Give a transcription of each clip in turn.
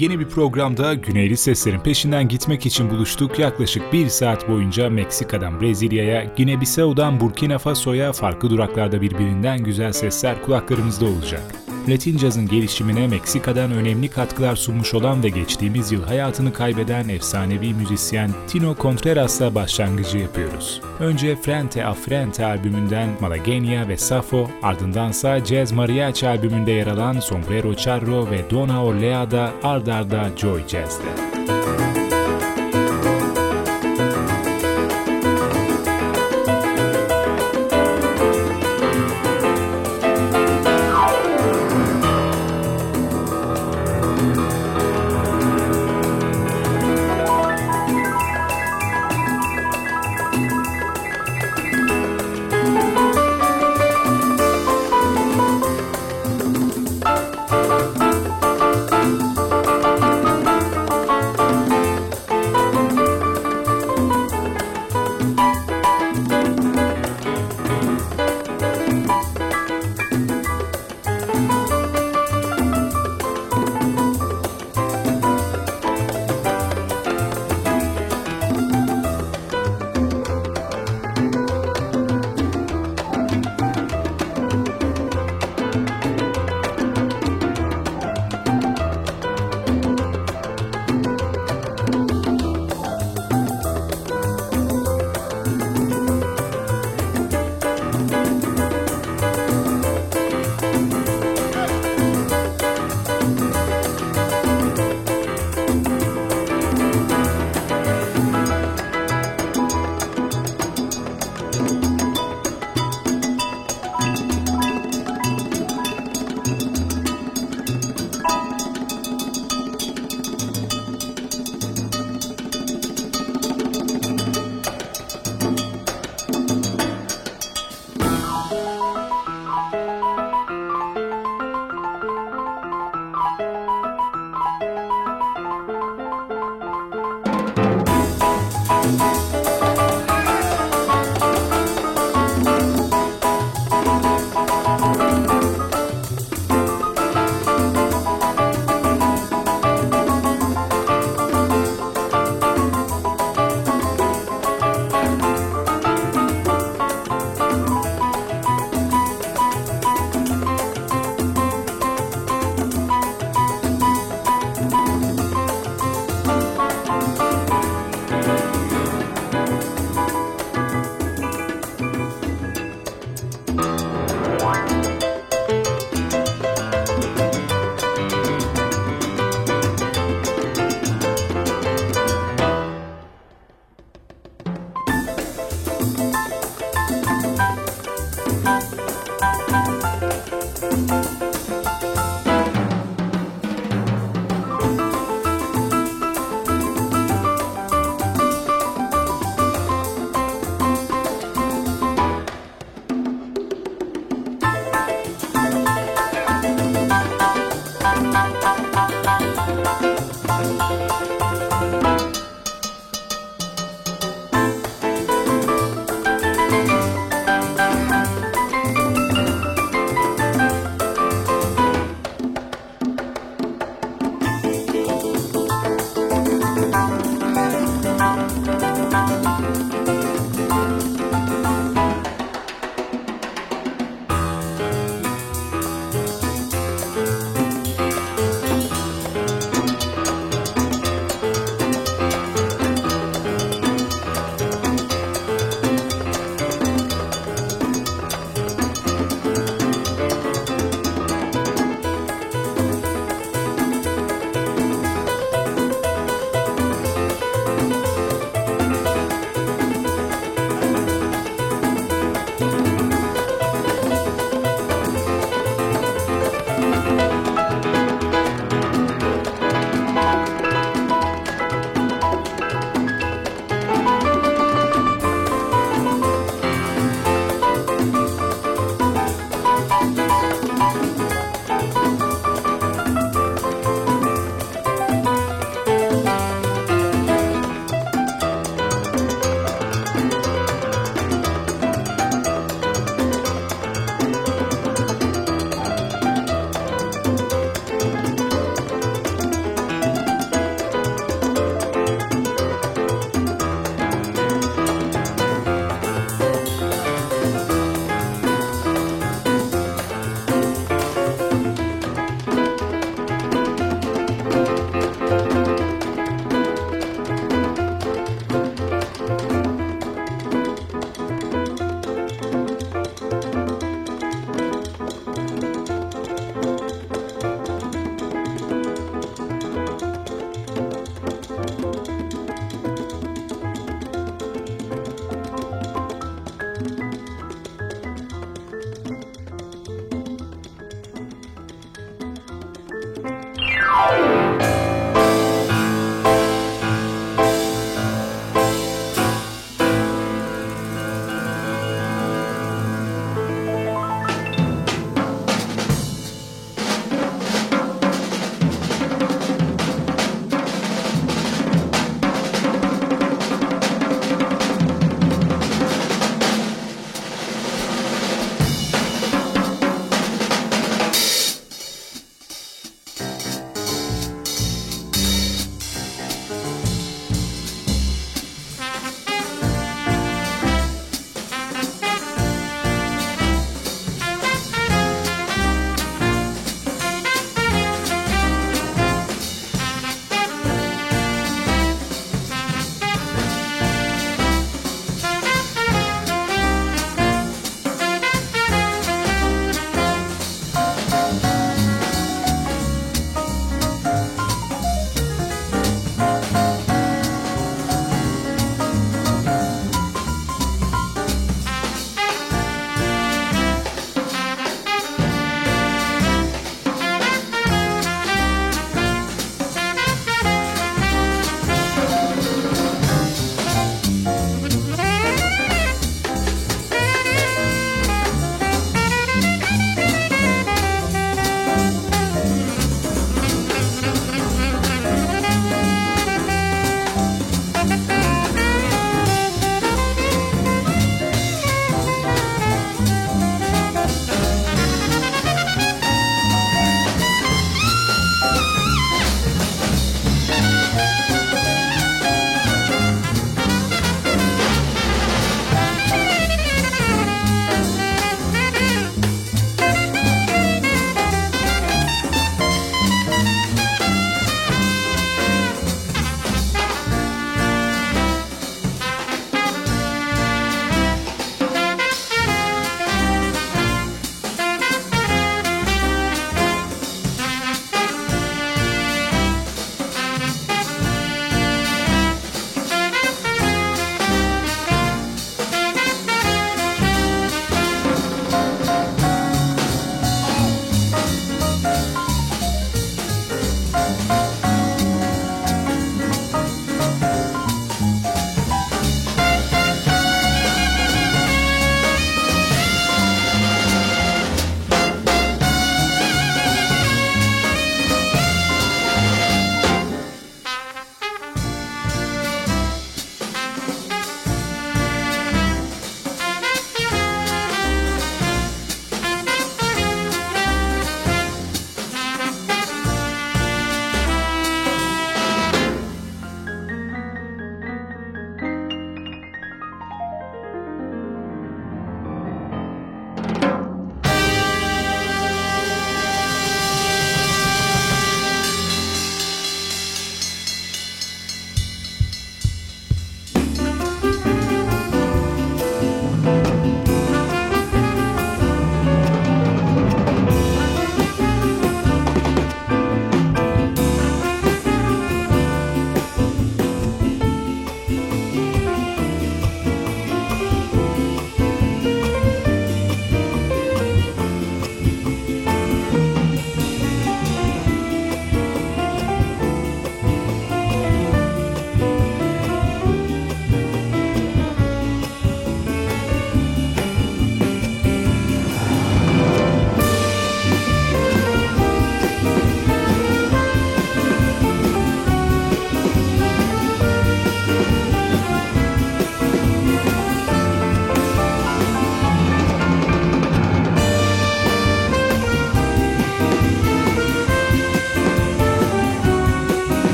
Yeni bir programda Güneyli seslerin peşinden gitmek için buluştuk. Yaklaşık bir saat boyunca Meksika'dan Brezilya'ya, Gine-Bissau'dan Burkina Faso'ya farklı duraklarda birbirinden güzel sesler kulaklarımızda olacak. Latin cazın gelişimine Meksika'dan önemli katkılar sunmuş olan ve geçtiğimiz yıl hayatını kaybeden efsanevi müzisyen Tino Contreras'la başlangıcı yapıyoruz. Önce Frente a Frente albümünden Malagueña ve Safo, ardındansa Jazz Mariachi albümünde yer alan Sombrero Charro ve Dona Orleada ardarda Joy Jazz'de.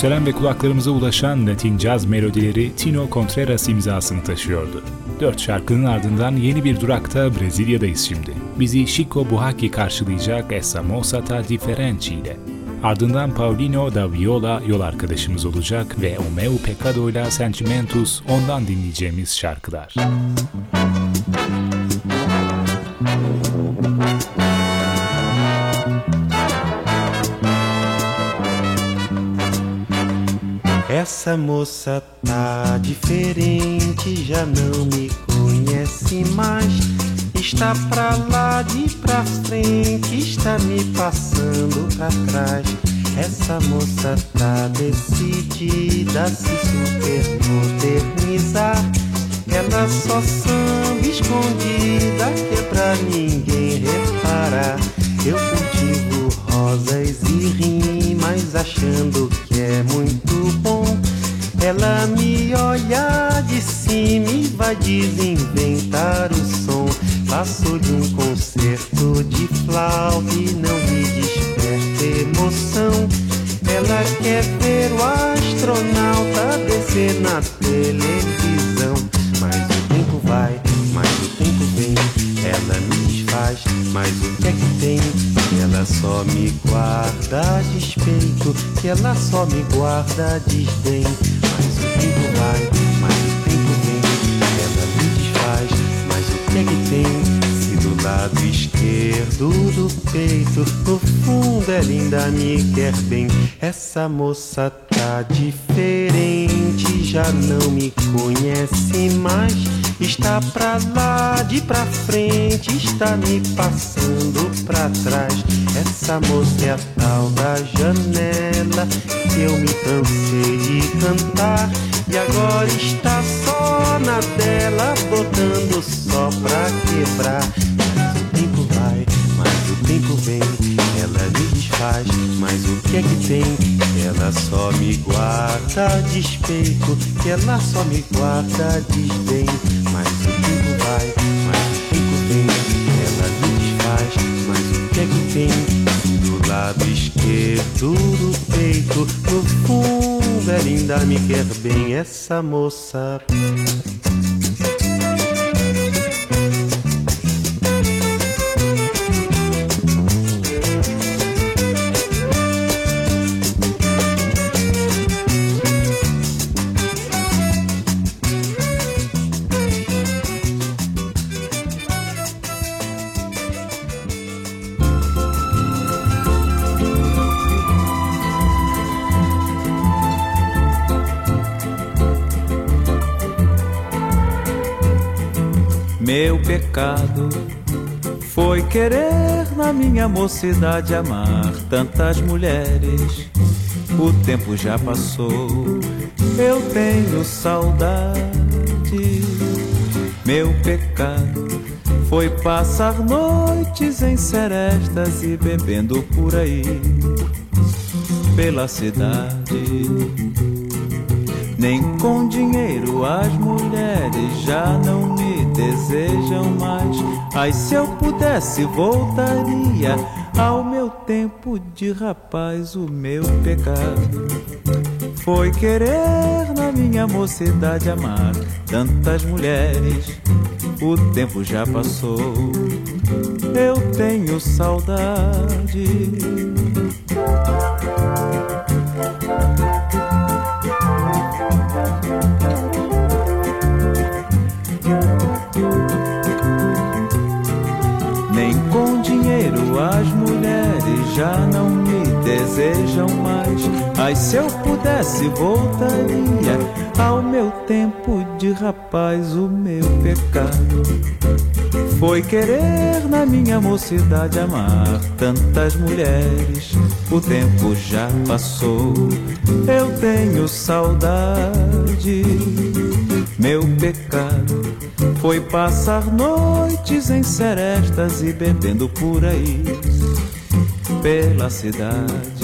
Yükselen ve kulaklarımıza ulaşan Latin caz melodileri Tino Contreras imzasını taşıyordu. Dört şarkının ardından yeni bir durakta Brezilya'dayız şimdi. Bizi Chico Buarque karşılayacak Essa Moça Ta Differente ile. Ardından Paulino da Viola yol arkadaşımız olacak ve O Meu Pecado ile Sentimentus ondan dinleyeceğimiz şarkılar. Essa moça tá diferente, já não me conhece mais. Está pra lá de pra frente, está me passando pra trás. Essa moça tá decidida a se supermodernizar. Ela só samba escondida que é pra ninguém reparar. Eu cultivo rosas e rimas achando que é muito bom. Ela me olha de cima e vai desinventar o som. Passo de um concerto de flauta e não me desperta emoção. Ela quer ver o astronauta descer na televisão. Mas o tempo vai, mas o tempo vem. Ela me desfaz, mas o que é que tem? Ela só me guarda despeito, que ela só me guarda desdém. Mas o tempo vai, mas o tempo vem. Ela me desfaz, mas o que é que tem? Se do lado esquerdo do peito, no fundo ela ainda me quer bem. Essa moça tá diferente, já não me conhece mais. Está pra lá, de pra frente, está me passando pra trás. Essa moça é a tal da janela que eu me cansei de cantar. E agora está só na dela, botando só pra quebrar. Mas o tempo vai, mas o tempo vem. Ela me desfaz, mas o que é que tem? Ela só me guarda despeito, ela só me guarda desdém. Que tem? Do lado esquerdo do peito, no fundo ela ainda me quer bem. Essa moça. Pecado foi querer na minha mocidade amar tantas mulheres. O tempo já passou, eu tenho saudade. Meu pecado foi passar noites em serestas e bebendo por aí, pela cidade. Nem com dinheiro as mulheres já não me desejam mais. Ai, se eu pudesse, voltaria ao meu tempo de rapaz. O meu pecado foi querer na minha mocidade amar tantas mulheres. O tempo já passou, eu tenho saudade. Desejam mais. Ai, se eu pudesse, voltaria ao meu tempo de rapaz. O meu pecado foi querer na minha mocidade amar tantas mulheres. O tempo já passou, eu tenho saudade. Meu pecado foi passar noites em serestas e bebendo por aí, pela cidade.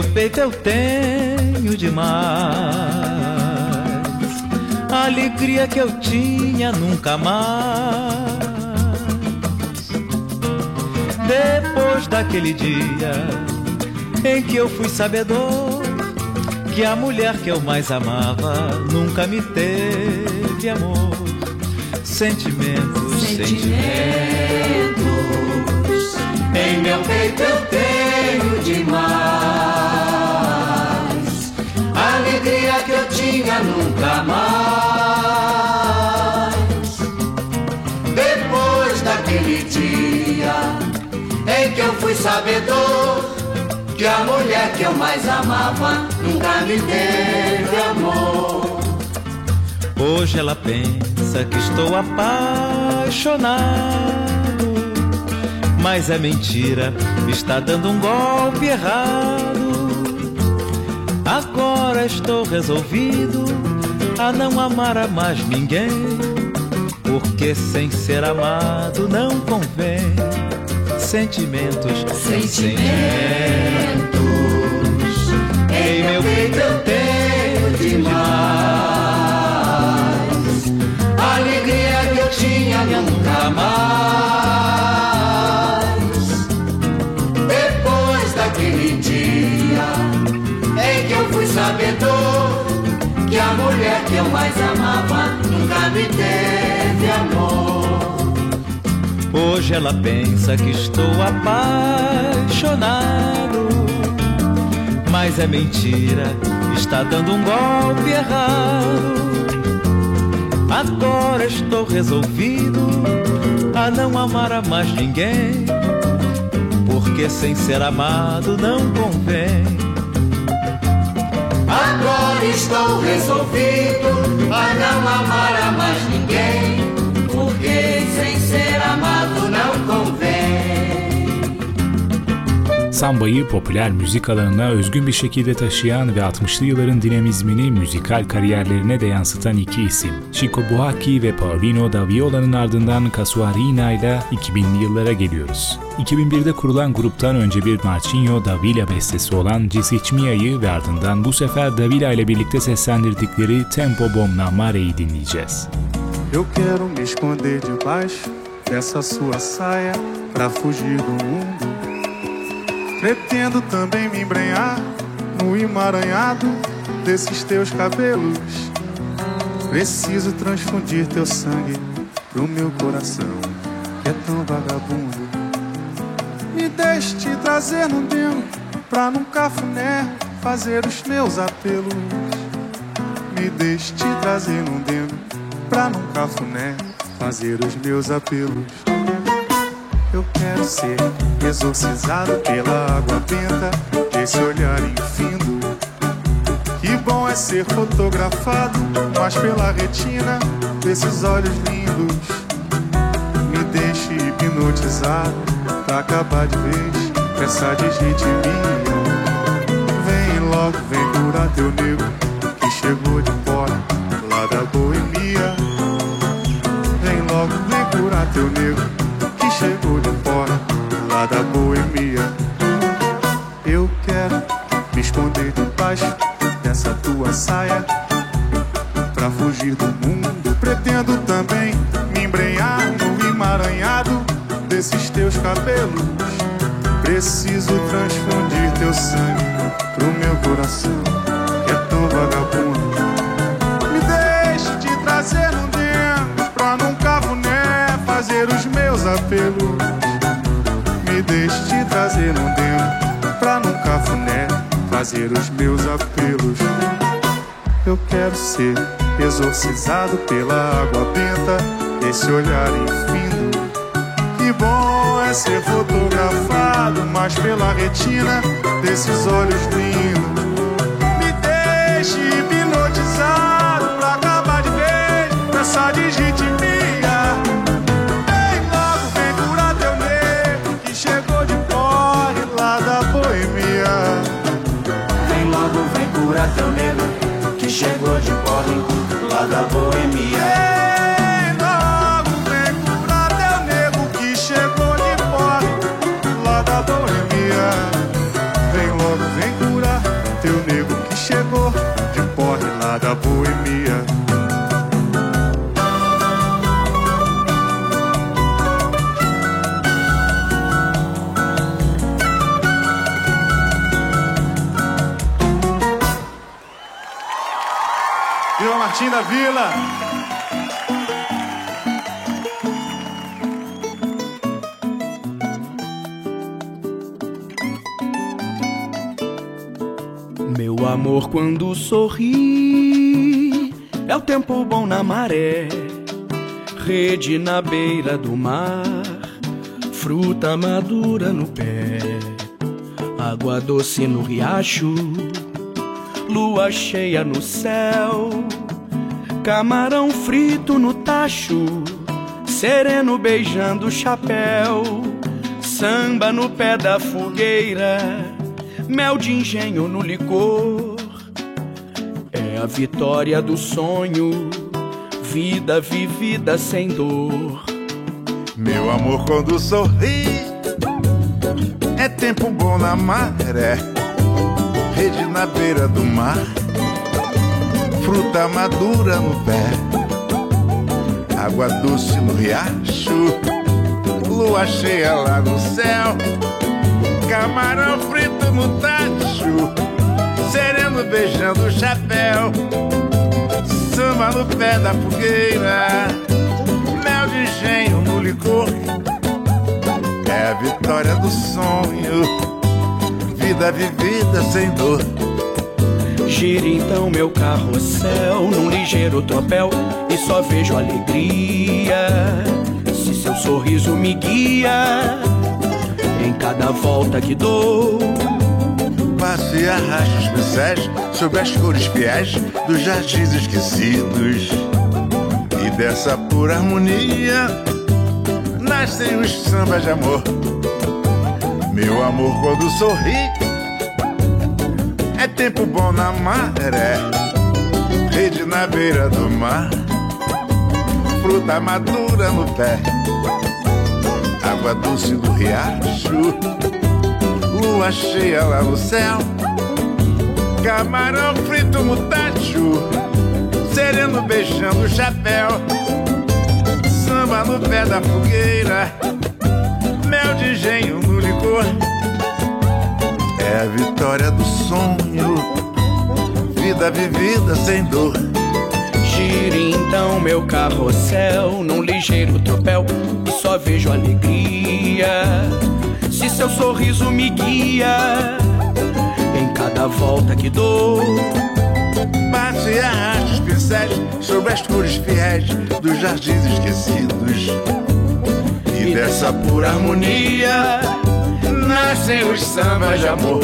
Meu peito eu tenho demais. A alegria que eu tinha nunca mais. Depois daquele dia em que eu fui sabedor que a mulher que eu mais amava nunca me teve amor. Sentimentos, sentimentos. Em meu peito eu tenho demais. Tinha nunca mais. Depois daquele dia em que eu fui sabedor que a mulher que eu mais amava nunca me teve amor. Hoje ela pensa que estou apaixonado mas é mentira, está dando um golpe errado. Agora estou resolvido a não amar a mais ninguém, porque sem ser amado não convém. Sentimentos, sentimentos, em meu peito eu tenho demais. A alegria que eu tinha nunca mais. Sabedor que a mulher que eu mais amava nunca me teve amor. Hoje ela pensa que estou apaixonado, mas é mentira, está dando um golpe errado. Agora estou resolvido a não amar a mais ninguém, porque sem ser amado não convém. Agora estou resolvido a não amar a mais ninguém, porque sem ser amado não Sambayı popüler müzik alanına özgün bir şekilde taşıyan ve 60'lı yılların dinamizmini müzikal kariyerlerine de yansıtan iki isim. Chico Buarque ve Paulino da Viola'nın ardından Casuarina ile 2000'li yıllara geliyoruz. 2001'de kurulan gruptan önce bir Marcinho Davila bestesi olan Cisicmia'yı ve ardından bu sefer Davila ile birlikte seslendirdikleri Tempo Bom na Mare'yi dinleyeceğiz. Eu quero me esconder debaixo dessa sua saia pra fugir do mundo. Pretendo também me embrenhar no emaranhado desses teus cabelos. Preciso transfundir teu sangue pro meu coração, que é tão vagabundo. Me deixe te trazer no demo pra num cafuné fazer os meus apelos. Me deixe te trazer num demo pra num cafuné fazer os meus apelos. Eu quero ser exorcizado pela água benta desse olhar infindo. Que bom é ser fotografado, mas pela retina desses olhos lindos. Me deixe hipnotizado pra acabar de vez essa desritmia. Vem logo, vem curar teu nego que chegou de fora, lá da boemia. Vem logo, vem curar teu nego chegou de fora, lá da boemia. Eu quero me esconder debaixo dessa tua saia pra fugir do mundo. Pretendo também me embrenhar no emaranhado desses teus cabelos. Preciso transfundir teu sangue pro meu coração, que é tão vagabundo. Me deixe te trazer no dentro, pra num cafuné fazer os meus apelos. Eu quero ser exorcizado pela água benta, esse olhar infinito que bom é ser fotografado, mas pela retina desses olhos lindos. Me deixe hipnotizado pra acabar de vez nessa digitimia. Santo Negro que chegou de da Boemia. Logo vem teu nego que chegou de porre lá da Boemia. Vem logo, vem curar teu nego que chegou de porre lá da Boemia. Martim da Vila! amor quando sorri, é o tempo bom na maré, rede na beira do mar, fruta madura no pé, água doce no riacho, lua cheia no céu, camarão frito no tacho, sereno beijando o chapéu, samba no pé da fogueira mel de engenho no licor. É a vitória do sonho, vida vivida sem dor. Meu amor, quando sorri, é tempo bom na maré, rede na beira do mar, fruta madura no pé, água doce no riacho, lua cheia lá no céu. Camarão frito no tacho, sereno beijando o chapéu, samba no pé da fogueira, mel de engenho no licor, é a vitória do sonho, vida vivida sem dor. Gira então meu carrossel num ligeiro tropel e só vejo alegria. Se seu sorriso me guia em cada volta que dou. Passe e arraste os pincéis sobre as cores fiéis dos jardins esquecidos. E dessa pura harmonia nascem os sambas de amor. Meu amor, quando sorri, é tempo bom na maré, rede na beira do mar, fruta madura no pé água doce do riacho, lua cheia lá no céu, camarão frito no tacho, sereno beijando o chapéu, samba no pé da fogueira, mel de engenho no licor, é a vitória do sonho, vida vivida sem dor. Gire então meu carrossel num ligeiro tropel e só vejo alegria. Se seu sorriso me guia em cada volta que dou. Passe e arraste os pincéis sobre as cores fiéis dos jardins esquecidos. E, e dessa pura harmonia nascem os sambas de amor.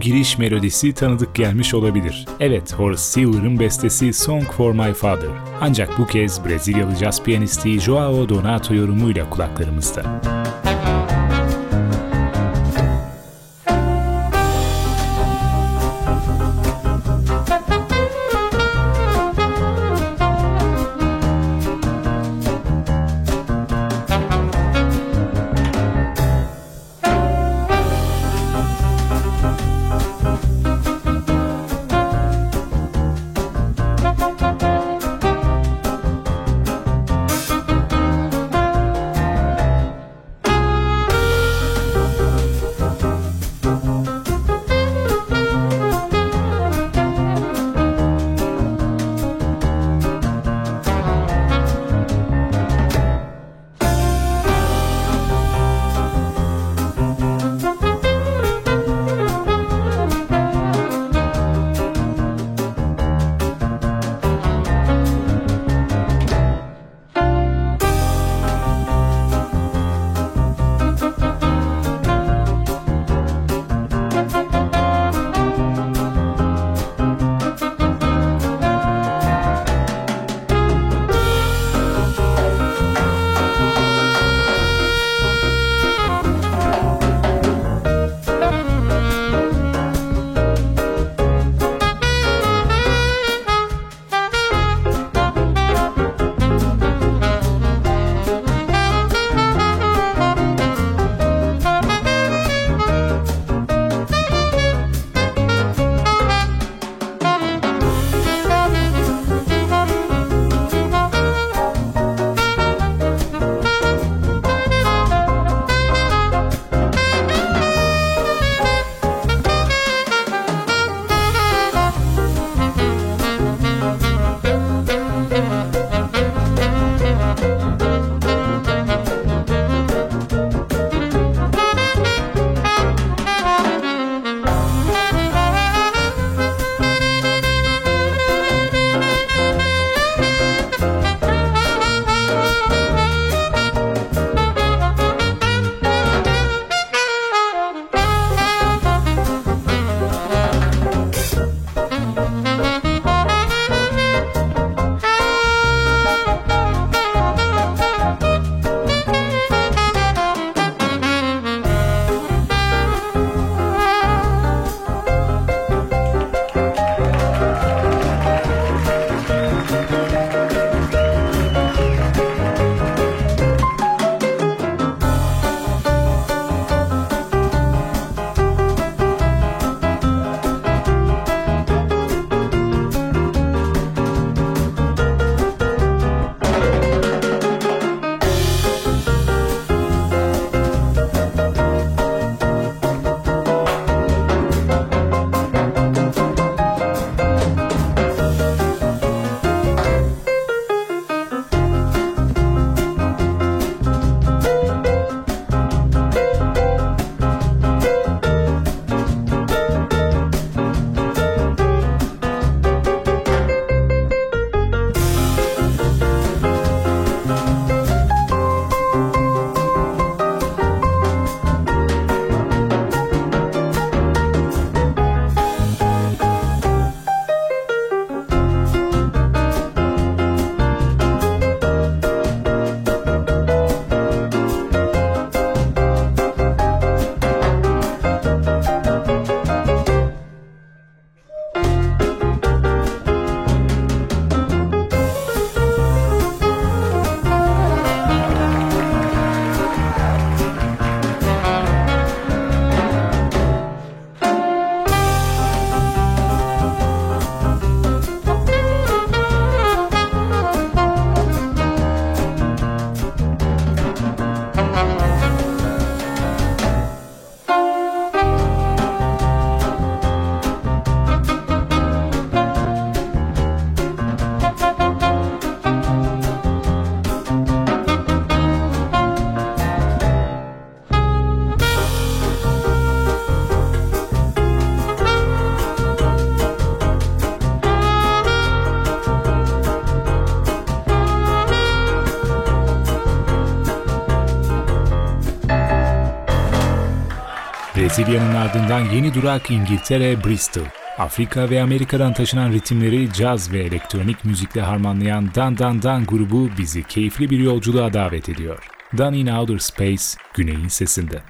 giriş melodisi tanıdık gelmiş olabilir. Evet, Horace Silver'ın bestesi Song for My Father. Ancak bu kez Brezilyalı jazz piyanisti Joao Donato yorumuyla kulaklarımızda. Brezilya'nın ardından yeni durak İngiltere, Bristol. Afrika ve Amerika'dan taşınan ritimleri caz ve elektronik müzikle harmanlayan Dan Dan Dan grubu bizi keyifli bir yolculuğa davet ediyor. Dan in Outer Space, Güney'in sesinde.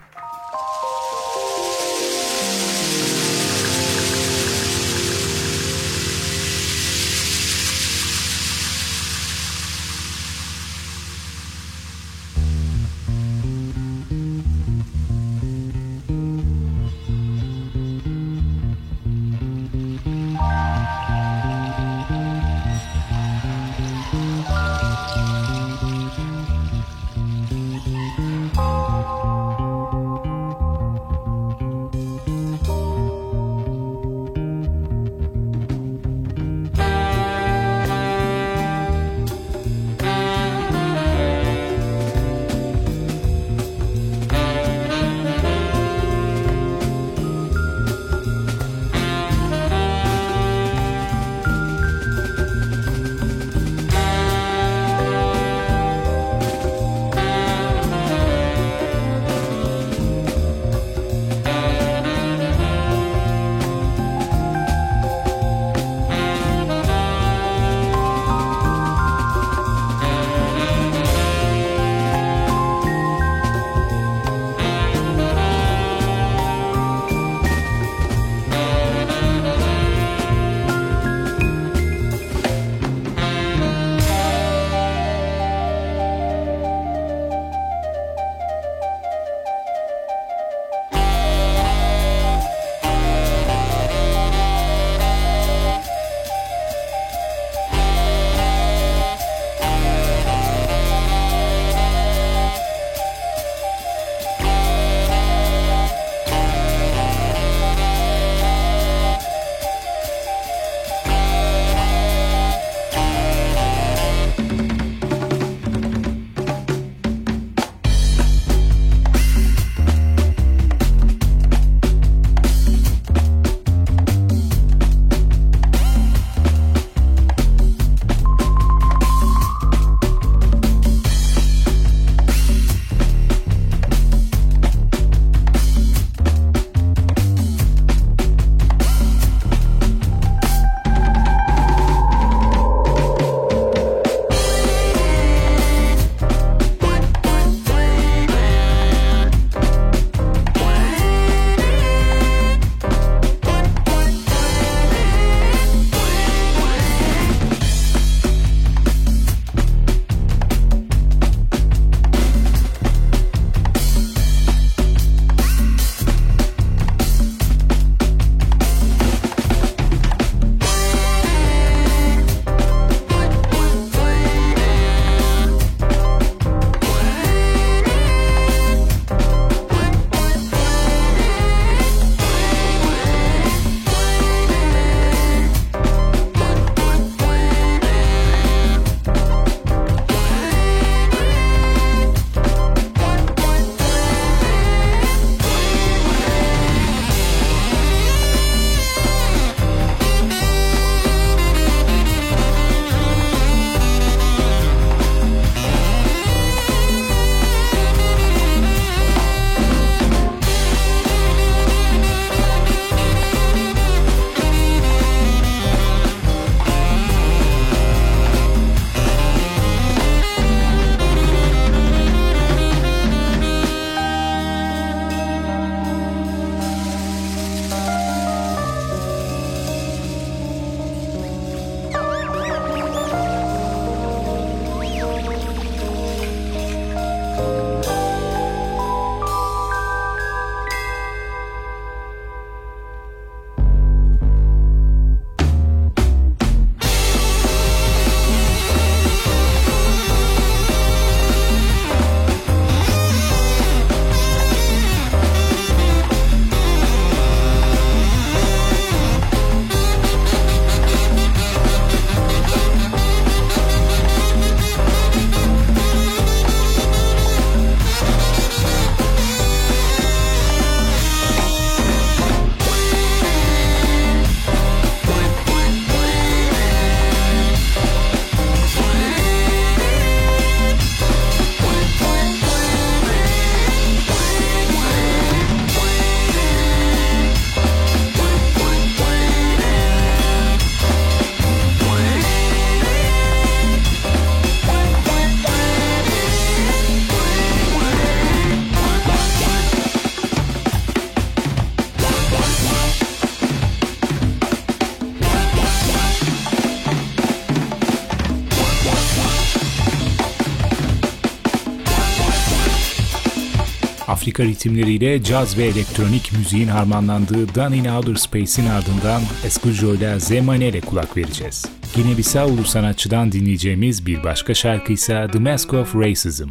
Afrika ritimleriyle caz ve elektronik müziğin harmanlandığı Done in Outer Space'in ardından Escujo ile Zemane ile kulak vereceğiz. Gine-Bissau sanatçıdan dinleyeceğimiz bir başka şarkı ise The Mask of Racism.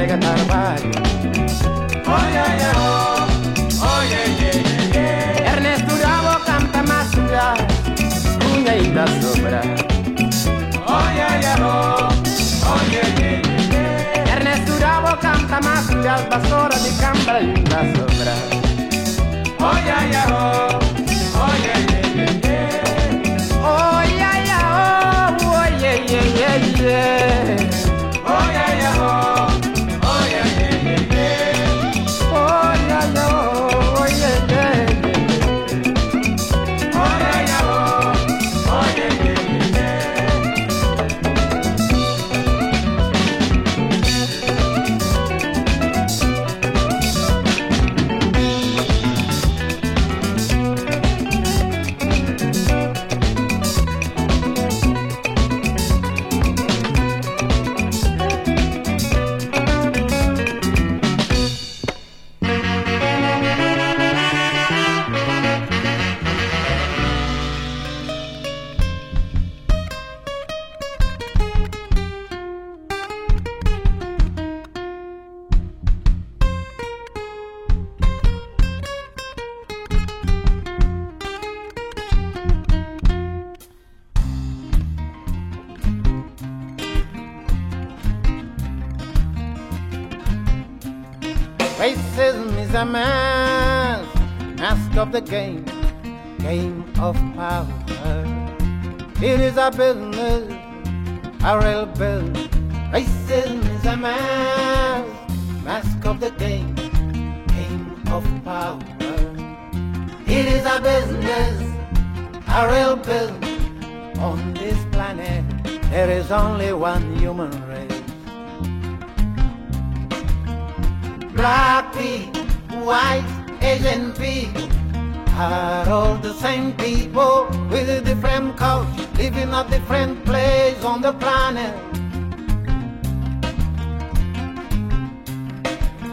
nega tá no baile. Oh, yeah, yeah, oh. Oh, yeah, yeah, yeah, Ernesto Bravo canta más suya, cuña y da sobra. Oh, yeah, yeah, oh. Oh, yeah, yeah, yeah. Ernesto Bravo canta más que suya, albasora de cambra y da sobra. Oh, yeah, yeah, oh. The game, game of power. It is a business, a real business. Racism is a mask, mask of the game, game of power. It is a business, a real business. On this planet, there is only one human race. Black people, white, Asian people are all the same people with a different culture, living a different place on the planet.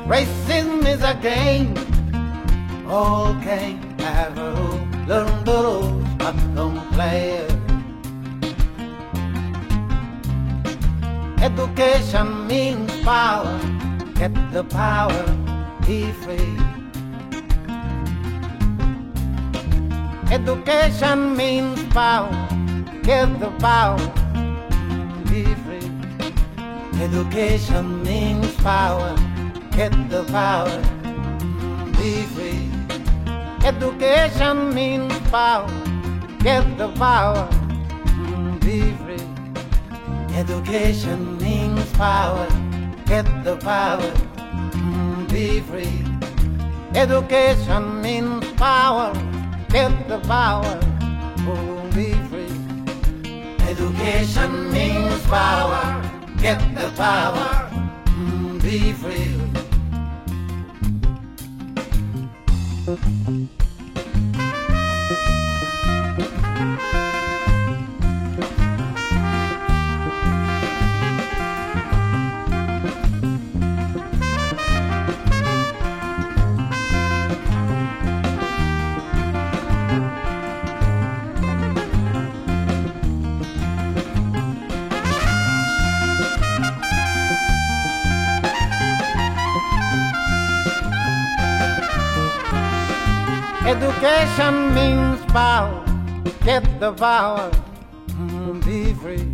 Racism is a game, all game a learn the rules, but don't play it. Education means power, get the power, be free. Education means power. Get the power. Be free. Education means power. Get the power. Be free. Education means power. Get the power. Be free. Education means power. Get the power. Be free. Education means power. Get the power. Oh, be free. Education means power. Get the power. Be free. Means. Get the power. Mm, be free.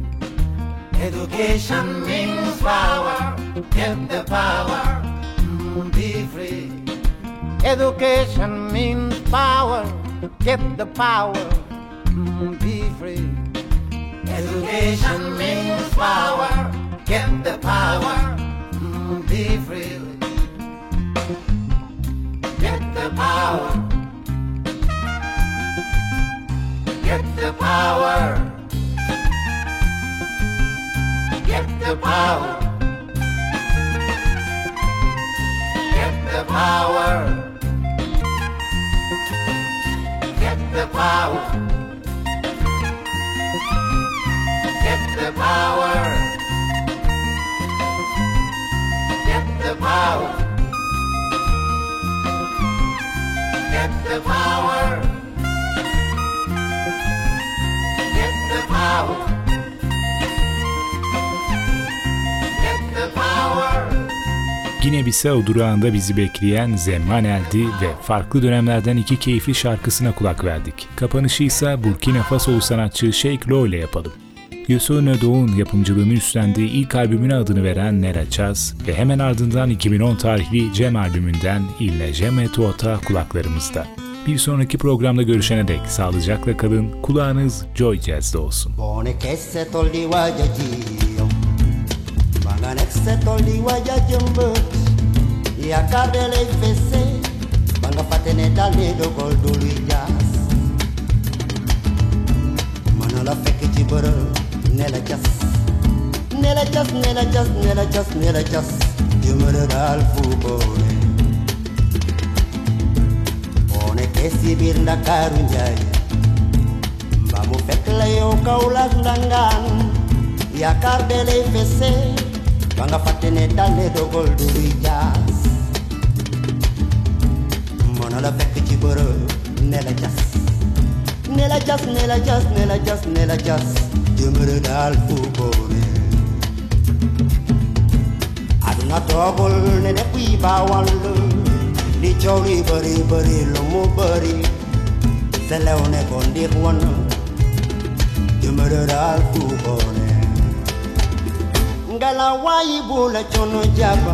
Education means power. Get the power. Mm, be free. Education means power. Get the power. Mm, be free. Education means power. Get the power. Mm, be free. Get the power. Get the power. Get the power. Get the power. Get the power. Get the power. Get the power. Get the power. Gine-Bissau durağında bizi bekleyen Zemman Eldi ve farklı dönemlerden iki keyifli şarkısına kulak verdik. Kapanışı ise Burkina Fasolu sanatçı Sheikh Lo ile yapalım. Yusuf Doğu'nun yapımcılığını üstlendiği ilk albümüne adını veren Nera Chaz ve hemen ardından 2010 tarihli Cem albümünden İlle Ceme Tuota kulaklarımızda. Bir sonraki programda görüşene dek sağlıcakla kalın, kulağınız Joy Jazz'de olsun. Manek setol di wajah jembut Ya kabel IVC Bangga patene dale do gol dulu jas Mana la fek jibber Nela jas Nela jas, nela jas, nela jas, nela jas Jumere dal fubone. One kesi bir ndakarun jai Mbamu fek leo kaulas ndangan Ya karbele IVC Quando fatte ne dalle do vangafatene daledo golduija monola fekk ci bërë nela jas nela jas nela jas nela jas nela jas jëmërë dal fu boone aduna toogul ne nepp yi baawal li coow li bëri bëri lu mu bëri selew ne ko ndiix won jëmërë dal fu boone Gala wai bula chono jaba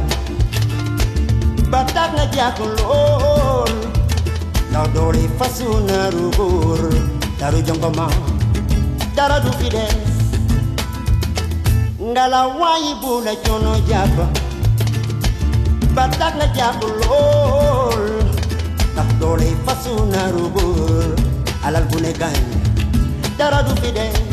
batak na jako lor na dori fasu na rubur. Daru jongoma. Dara du fides. Ngala wayi bula chono jaba batak na jako lor na dori fasu na rubur. Alal bunegan dara du fides.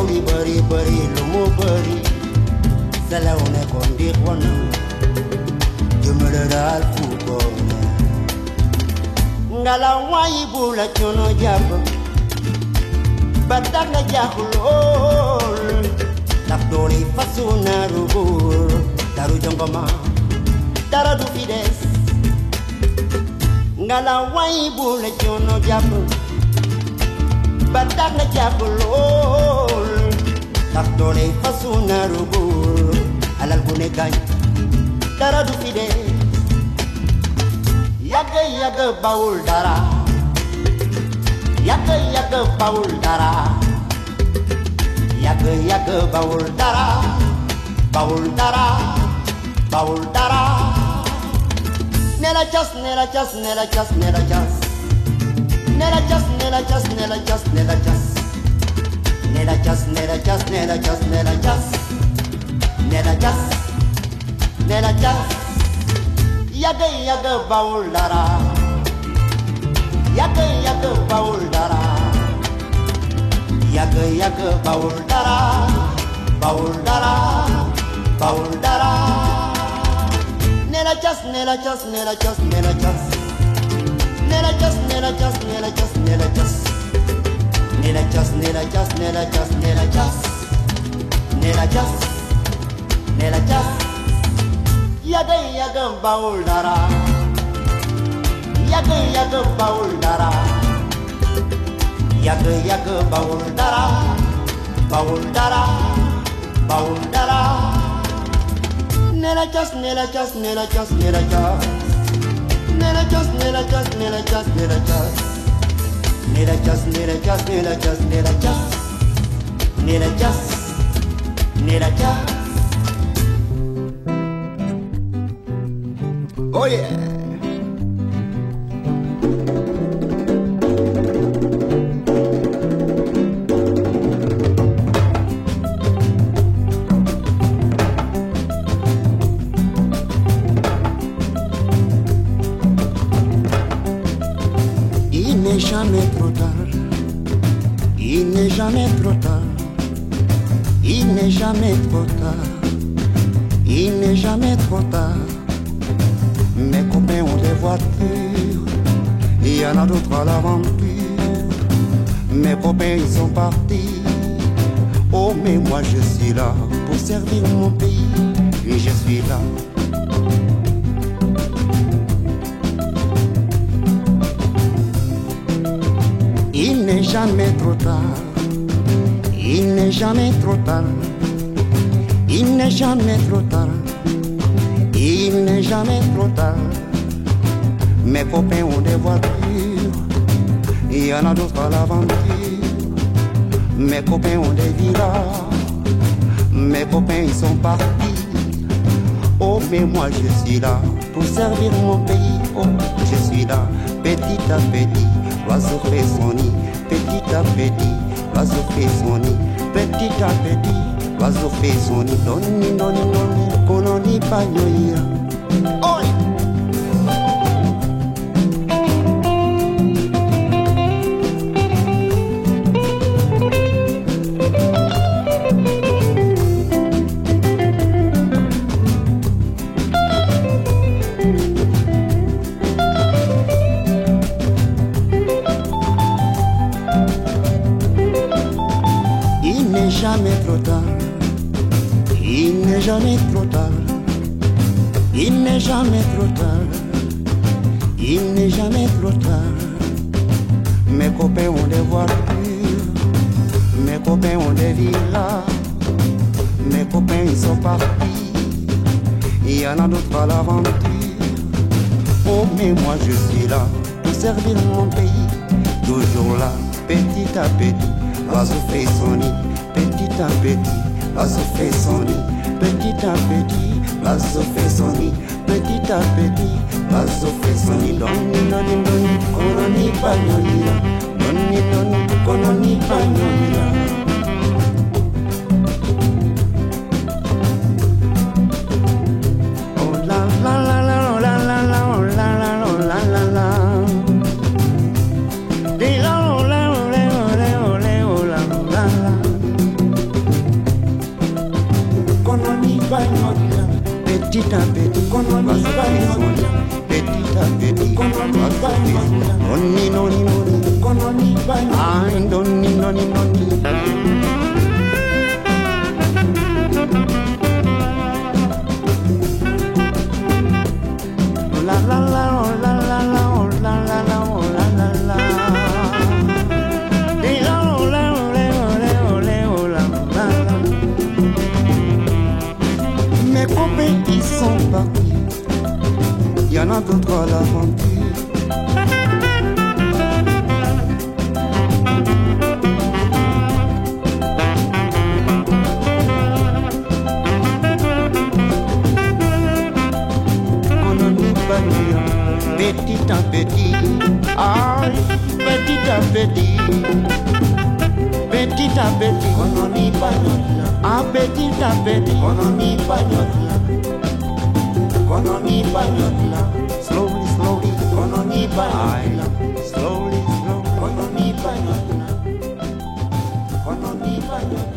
mauli bari bari lumo bari. Sala una kondi khona jumara al kubona ngala wai bula chono jambo batanga jahulol tafdoli fasuna rubur daru jongoma daradu fides ngala wai bula chono jambo batanga coono jàpp ba tax nga jàpp lool ndax doole fasu naaru góor alal bu ne gañ dara du fi des yàgg yàgg bawul dara. Yàgg yàgg bawul dara. Yàgg yàgg bawul dara. Bawul dara. Bawul dara. Nela cas nela cas nela cas nela cas nela cas nela cas nela cas nela cas just, nera just, nera just, nera just, nera just, nera just, yaga yaga baulara, yaga yaga baulara, yaga yaga baulara, baulara, baulara, nera just, nera just, nera just, nera just, nera just, nera just, nera just, nera just. Nella just, nella just, nella just, nella just, nella just, nella just. Yagın yagın bavullara, yagın yagın bavullara, yagın yagın bavullara, bavullara, bavullara. Nina just, nella just, nella just, nella just, nella just, nella just, nella just, nella just. Need a just, need a just, need a just, need a just, need a just, need a just. Oh yeah. Je suis là pour servir mon pays. Oui je suis là. Il n'est jamais trop tard. Il n'est jamais trop tard. Il n'est jamais trop tard. Il n'est jamais trop tard. Mes copains ont des voitures. Il y en a d'autres à l'aventure. Mes copains ont des villas. Mes copains ils sont partis. Oh mais moi je suis là pour servir mon pays. Oh je suis là petit à petit. L'oiseau fait son nid petit à petit. L'oiseau fait son nid petit à petit. L'oiseau fait son nid. Doni doni doni koloni panyoira. beti bazofesa ninoni noni noni kononi banyolila noni noni kononi banyolila I don't need no need no need. La la la oh, la la la oh, la y en a d'autres là-bas. Petita Betty Petita Betty Ono ni panyoti A Petita Betty Ono ni panyoti Ono ni panyoti Slowly, slowly. Ono ni panyoti Slowly, slowly. Ono ni panyoti Ono ni panyoti